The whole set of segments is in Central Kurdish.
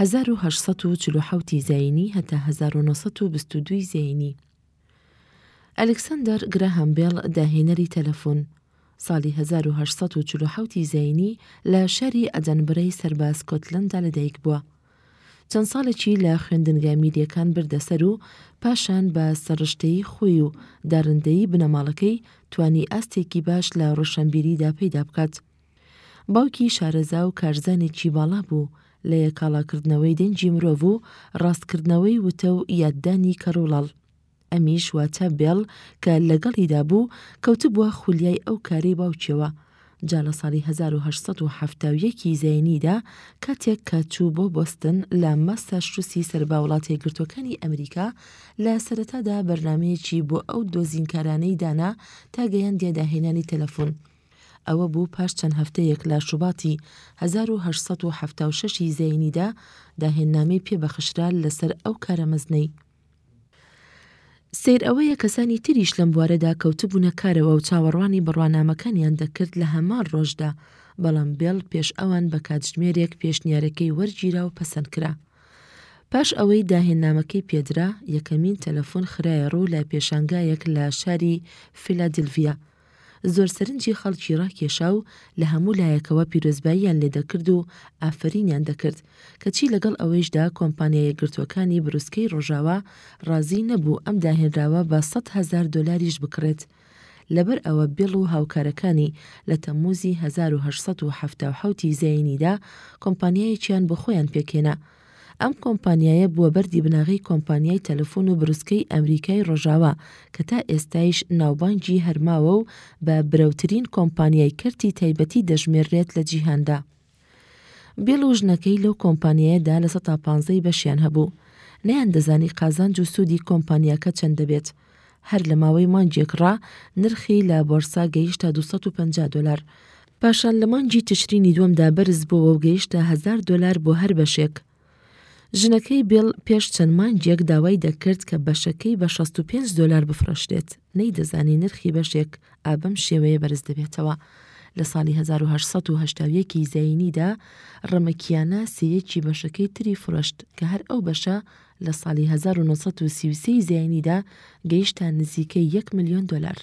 هەزار و هەشت سەد و چل و حەوت ی زایینی هەتا هەزار و نۆ سەد و بیست و دوو ی زایینی ئەلکسەندەر گراهام بێڵ داهێنەری تەلەفون ساڵی هەزار و هەشت سەد و چل و حەوت ی زایینی لە شاری ئەدەنبرەی سەر بە سکۆتلەندا لەدایک بووە چەند ساڵێکی لە خوێندنگا میریەکان بردە سەر و پاشان بە سەرڕشتەیی خۆی و دارندەیی بنەماڵەکەی توانی ئاستێکی باش لە ڕۆشەنبیریدا پەیدا بکات. باوکی شارەزا و کارزانێکی باڵا بوو لە یەکاڵاکردنەوەی دەنگی مرۆڤ و ڕاستکردنەوەی وتە و یاددانی کەڕوڵاڵ. ئەمیش واتە بێڵ کە لەگەڵیدا بوو، کەوتبووە خولیای ئەو کارەی باوکیەوە. جا لە ساڵی هەزار و هەشت سەد و حەفتا و یەک ی زایینیدا کاتێک کە چوو بۆ بۆستن لە ماساشوسی سەر بە وڵاتە یەکگرتووەکانی ئەمریکا، لە سەرەتادا بەرنامەیەکی بۆ ئەو دۆزینکارانەی دانا تا گەیاندیە داهێنانی تەلەفون. ئەوە بوو پاش چەند هەفتەیەک لە شوباتی هەزار و هەشت سەد و حەفتا و شەش ی زەینیدا داهێننامەی پێ بەخشرا لەسەر ئەو کارە مەزنەی. سەیر ئەوەیە کەسانی تریش لەم بوارەدا کەوتبوونە کارەوە و چاوەڕوانی بڕوانامەکانیان دەکرد لە هەمان ڕۆژدا، بەڵام بێڵ پێش ئەوان بە کاتژمێرێک پێشنیارەکەی وەرگیرا و پەسەند کرا. پاش ئەوەی داهێننامەکەی پێدرا، یەکەمین تەلەفۆن خرایە ڕوو لە پێشانگایەک لە شاری فیلادلڤیا، زۆر سەرنجی خەڵکی ڕاکێشا و لە هەموو لایەکەوە پیرۆزباییان لێ دەکرد و ئافەرینیان دەکرد، کەچی لەگەڵ ئەوەیشدا کۆمپانیا یەکگرتووەکانی بروسکەی ڕۆژاوا ڕازی نەبوو ئەم داهێنراوە بە سەد هەزار دۆلاریش بکڕێت. لەبەر ئەوە بیڵ و هاوکارەکانی لە تەممووزی هەزار و هەشت سەد و حەفتا و حەوت ی زایینیدا کۆمپانیایەکیان بۆ خۆیان پێکهێنا، ئەم کۆمپانیایە بووە بەردی بناغەی کۆمپانیای تەلەفۆن و بروسکەی ئەمریکای ڕۆژاوا کە تا ئێستایش ناوبانگی هەر ماوە و بە برەوترین کۆمپانیای کەرتی تایبەتی دەژمێررێت لە جیهاندا. بیڵ و ژنەکەی لەو کۆمپانیایەدا لە سەتا پانزەی بەشیان هەبوو. نەیاندەزانی قازانج و سوودی کۆمپانیاکە چەند دەبێت. هەر لە ماوەی مانگێک ڕا نرخی لە بۆرسا گەیشتە 250 دلار پاشان لە مانگی تشرینی دووەمدا بەرز بۆ و گەیشتە هزار دلار بۆ هەر بەشێک ژنەکەی بێڵ پێش چەند مانگێک داوای دەکرد کە بەشەکەی بە 65 دلار بفرۆشرێت نەیدەزانی نرخی بەشێک ئابەم شێوەیە بەرز دەبێتەوە لە ساڵی 1970 زینیدا ڕەمەکیانە سەیەکی بەشەکەی تری فرۆشت کە هەر ئەو بەشە لە ساڵی هەزار و نۆ سەد و سی و سێ ی زایینیدا گەیشتە نزیکەی یەک ملیۆن دۆلار.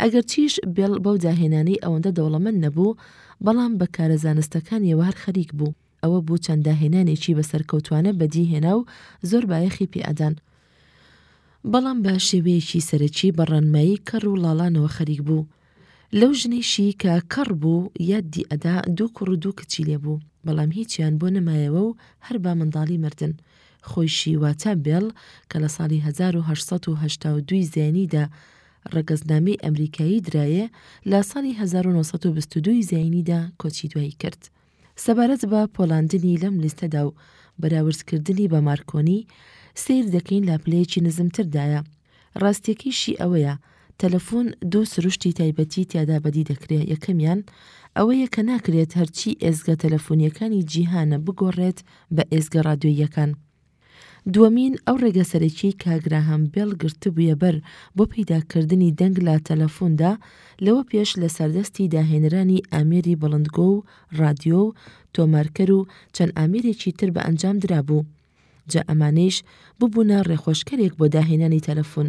ئەگەرچیش بێڵ بەو داهێنانەی ئەوەندە دەوڵەمەند نەبوو، بەڵام بە کارە زانستەکانیەوە هەر خەریک بوو، ئەوە بوو چەند داهێنانێکی بە سەرکەوتوانە بەدی هێنا و زۆر بایەخی پێ ئەدان، بەڵام بە شێوەیەکی سەرەکی بە ڕانمایی کەڕ و ڵاڵانەوە خەریک بوو، لەو ژنەیشی کە کەڕ بوو یادی ئەدا دوو کوڕ و دوو کچی لێ بوو، بەڵام هیچیان بۆ نەمایەوە و هەر بە منداڵی مردن. خۆیشی واتە بێڵ کە لە ساڵی هەزار و هەشت سەد و هەشتا و دوو زایینیدا ڕەگەزنامەی ئەمریکایی درایێ، لە ساڵی هەزار و نۆ سەد و بیست و دوو زایینیدا کۆچی دوایی کرد. سەبارەت بە پۆلاندنی لەم لیستەدا و بەراوردکردنی بە مارکۆنی، سەیر دەکەین لە پلەیەکی نزمتردایە. راستییەکەیشی ئەوەیە، تەلەفون دوو سروشتی تایبەتی تیادا بەدی دەکرێ، یەکەمیان ئەوەیە کە ناکرێت هەرچی ئێزگە تەلەفونییەکانی جیهانە بگۆڕێت بە ئێزگە رادیۆییەکان، دووەمین، ئەو ڕێگە سەرەکیەی کە گراهام بێڵ گرتبوویە بەر بۆ پەیدا کردنی دەنگ لە تەلەفوندا، لەوە پێش لە سەردەستی داهێنەرانی ئامێری بەڵندگۆ و ڕادیۆ و تۆمارکەر و چەند ئامێرێکی تر بە ئەنجام درابوو. جا ئەمانەیش ببوونە ڕێخۆشکەرێک بۆ داهێنانی تەلەفون.